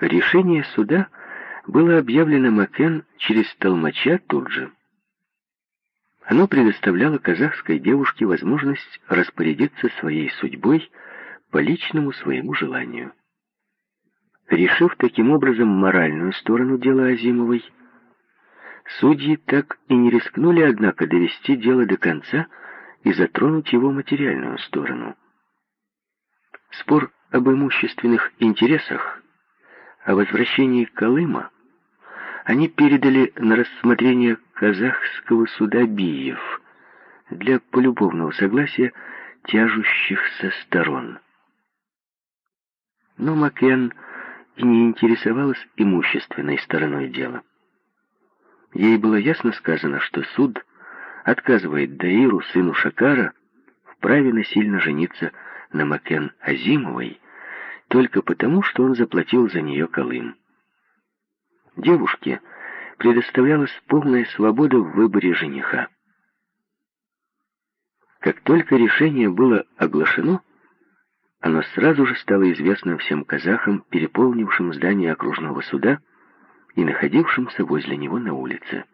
Решение суда было объявлено Макен через толмача тут же. Оно предоставляло казахской девушке возможность распорядиться своей судьбой по личному своему желанию. Решив таким образом моральную сторону дела Азимовой, судьи так и не рискнули, однако, довести дело до конца и затронуть его материальную сторону. Спор об имущественных интересах, о возвращении Колыма они передали на рассмотрение казахского суда Биев для полюбовного согласия тяжущихся сторон. Но Макен и не интересовалась имущественной стороной дела. Ей было ясно сказано, что суд отказывает Даиру, сыну Шакара, в праве насильно жениться на Макен Азимовой только потому, что он заплатил за нее Колым. Девушке предоставлялась полная свобода в выборе жениха. Как только решение было оглашено, оно сразу же стало известно всем казахам, переполнившим здание окружного суда и находившимся возле него на улице.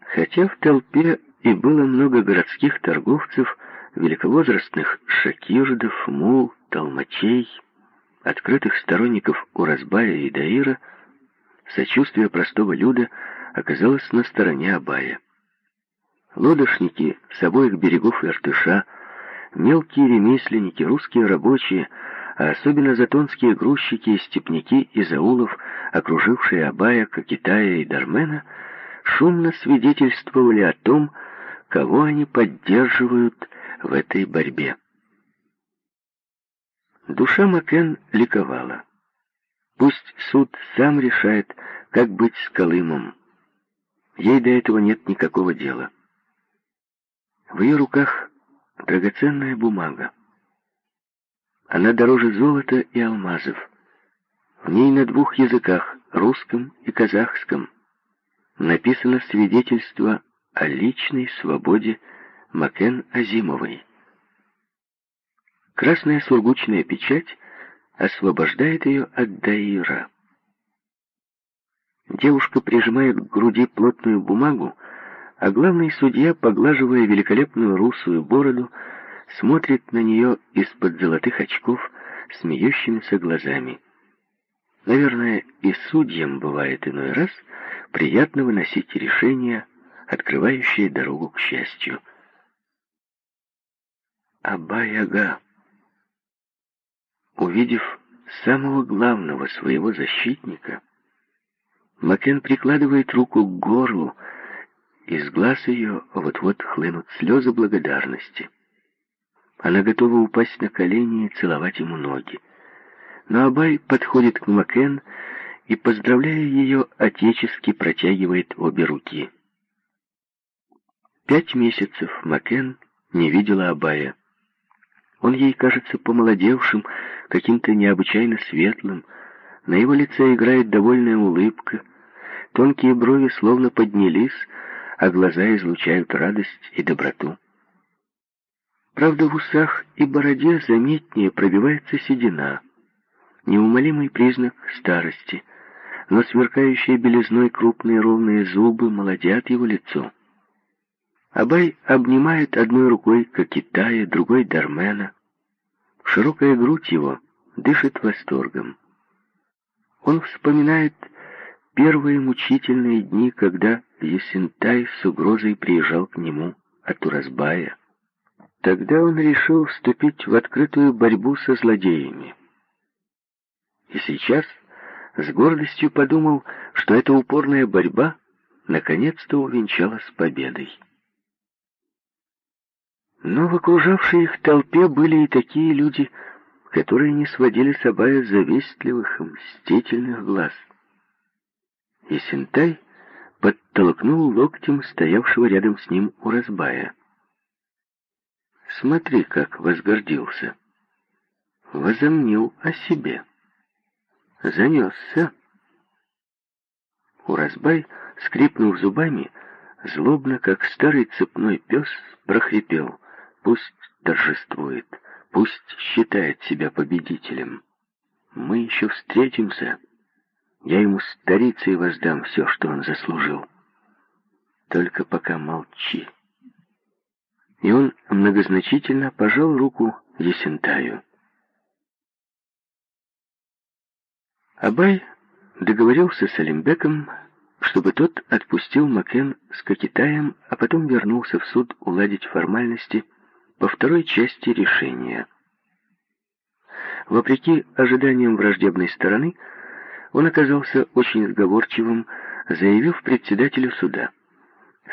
Хотя в толпе и было много городских торговцев, великовозрастных шакирдов, мул, толмачей, открытых сторонников Уразбая и Даира, сочувствие простого люда оказалось на стороне Абая. Лодошники с обоих берегов Иртыша, мелкие ремесленники, русские рабочие, а особенно затонские грузчики и степняки из аулов, окружившие Абая, Кокитая и Дармена, шумно свидетельствовали о том, кого они поддерживают в этой борьбе. Душа Макен ликовала. Пусть суд сам решает, как быть с Колымом. Ей до этого нет никакого дела. В ее руках драгоценная бумага. Она дороже золота и алмазов. В ней на двух языках, русском и казахском, написано свидетельство о личной свободе Макен Азимовой. Красная сургучная печать освобождает ее от Даира. Девушка прижимает к груди плотную бумагу, а главный судья, поглаживая великолепную русую бороду, смотрит на нее из-под золотых очков смеющимися глазами. Наверное, и судьям бывает иной раз приятно выносить решения, открывающие дорогу к счастью. Аба-яга. Увидев самого главного своего защитника, Макен прикладывает руку к горлу, из глаз ее вот-вот хлынут слезы благодарности. Она готова упасть на колени и целовать ему ноги. Но Абай подходит к Макен и, поздравляя ее, отечески протягивает обе руки. Пять месяцев Макен не видела Абая. Он ей кажется помолодевшим, каким-то необычайно светлым. На его лице играет довольная улыбка. Тонкие брови словно поднялись, а глаза излучают радость и доброту. Правда, в усах и бороде заметнее пробивается седина, неумолимый признак старости, но сверкающие белизной крупные ровные зубы молодят его лицо. Абай обнимает одной рукой Кокитая, другой Дармена. Широкая грудь его дышит восторгом. Он вспоминает первые мучительные дни, когда Есентай с угрозой приезжал к нему от Уразбая. Тогда он решил вступить в открытую борьбу со злодеями. И сейчас с гордостью подумал, что эта упорная борьба наконец-то увенчалась победой. Но в окружавшей их толпе были и такие люди, которые не сводили с Абая завистливых, мстительных глаз. И Синтай подтолкнул локтем стоявшего рядом с ним Уразбая. Смотри, как возгордился. Возомнил о себе. Занесся. Уразбай, скрипнув зубами, злобно, как старый цепной пес, прохрипел — Пусть торжествует, пусть считает себя победителем. Мы еще встретимся, Я ему старицей воздам все, что он заслужил. Только пока молчи. И он многозначительно пожал руку Есентаю. Абай договорился с Алимбеком, чтобы тот отпустил Макен с Кокитаем, а потом вернулся в суд уладить формальности по второй части решения. Вопреки ожиданиям враждебной стороны, он оказался очень сговорчивым, заявив председателю суда.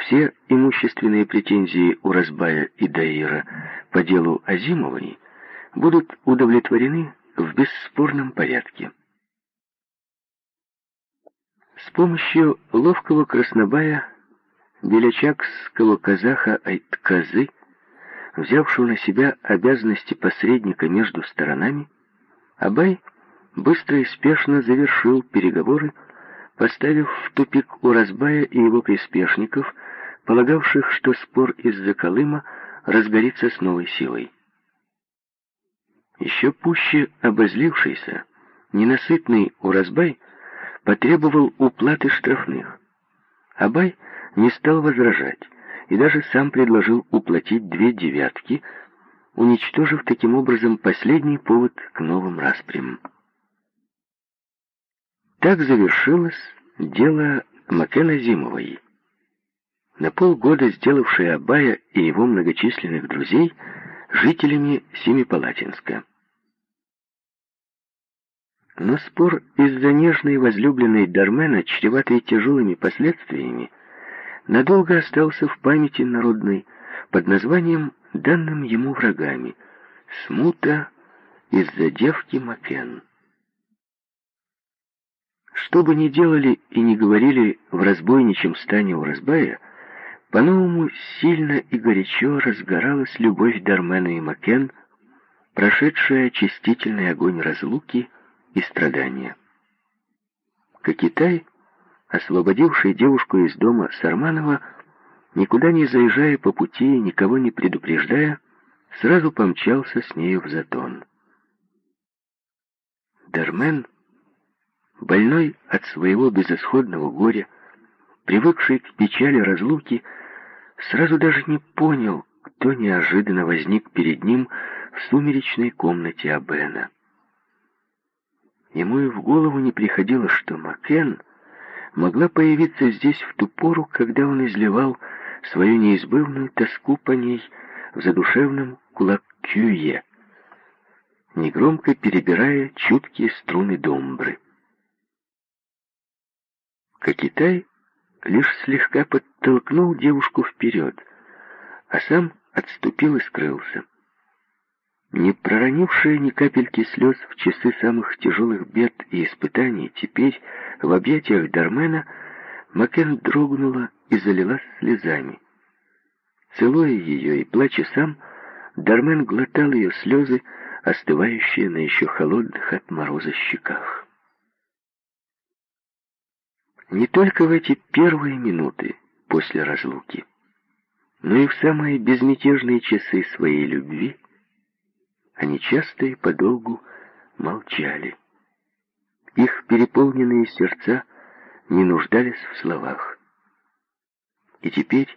Все имущественные претензии у Разбая и Даира по делу Азимовой будут удовлетворены в бесспорном порядке. С помощью ловкого краснобая белячакского казаха Айтказы, взявшего на себя обязанности посредника между сторонами, Абай быстро и спешно завершил переговоры, поставив в тупик Уразбая и его приспешников, полагавших, что спор из-за Колыма разгорится с новой силой. Еще пуще обозлившийся, ненасытный Уразбай потребовал уплаты штрафных. Абай не стал возражать и даже сам предложил уплатить две девятки, уничтожив таким образом последний повод к новым распрямам. Так завершилось дело Макена Зимовой, на полгода сделавшее Абая и его многочисленных друзей жителями Семипалатинска. Но спор из-за нежной возлюбленной Дармена, чреватый тяжелыми последствиями, надолго остался в памяти народной под названием, данным ему врагами, «Смута из-за девки Макен». Что бы ни делали и не говорили в разбойничьем стане у Разбая, по-новому сильно и горячо разгоралась любовь Дармена и Макен, прошедшая очистительный огонь разлуки и страдания. Кокитай, освободивший девушку из дома Сарманова, никуда не заезжая по пути и никого не предупреждая, сразу помчался с нею в затон. Дармен, больной от своего безысходного горя, привыкший к печали разлуки, сразу даже не понял, кто неожиданно возник перед ним в сумеречной комнате Абена. Ему и в голову не приходило, что Макен могла появиться здесь в ту пору, когда он изливал свою неизбывную тоску по ней в задушевном кулакюе, негромко перебирая чуткие струны домбры. Кокитай лишь слегка подтолкнул девушку вперед, а сам отступил и скрылся. Не проронившая ни капельки слез в часы самых тяжелых бед и испытаний, теперь в объятиях Дармена Макен дрогнула и залилась слезами. Целуя ее и плача сам, Дармен глотал ее слезы, остывающие на еще холодных от мороза щеках. Не только в эти первые минуты после разлуки, но и в самые безмятежные часы своей любви они часто и подолгу молчали. Их переполненные сердца не нуждались в словах. И теперь,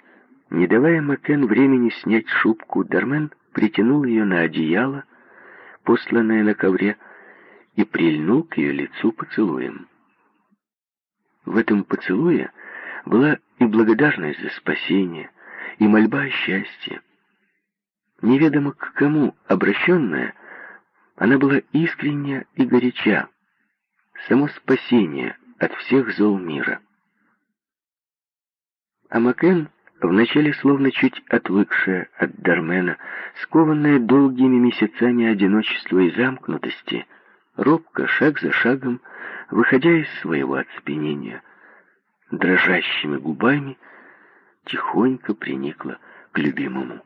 не давая Макен времени снять шубку, Дармен притянул ее на одеяло, посланное на ковре, и прильнул к ее лицу поцелуем. В этом поцелуе была и благодарность за спасение, и мольба о счастье, неведомо к кому обращенная, она была искренняя и горяча, само спасение от всех зол мира. А Макен, вначале словно чуть отвыкшая от Дармена, скованная долгими месяцами одиночества и замкнутости, робко, шаг за шагом, выходя из своего оцепенения, дрожащими губами, тихонько приникла к любимому.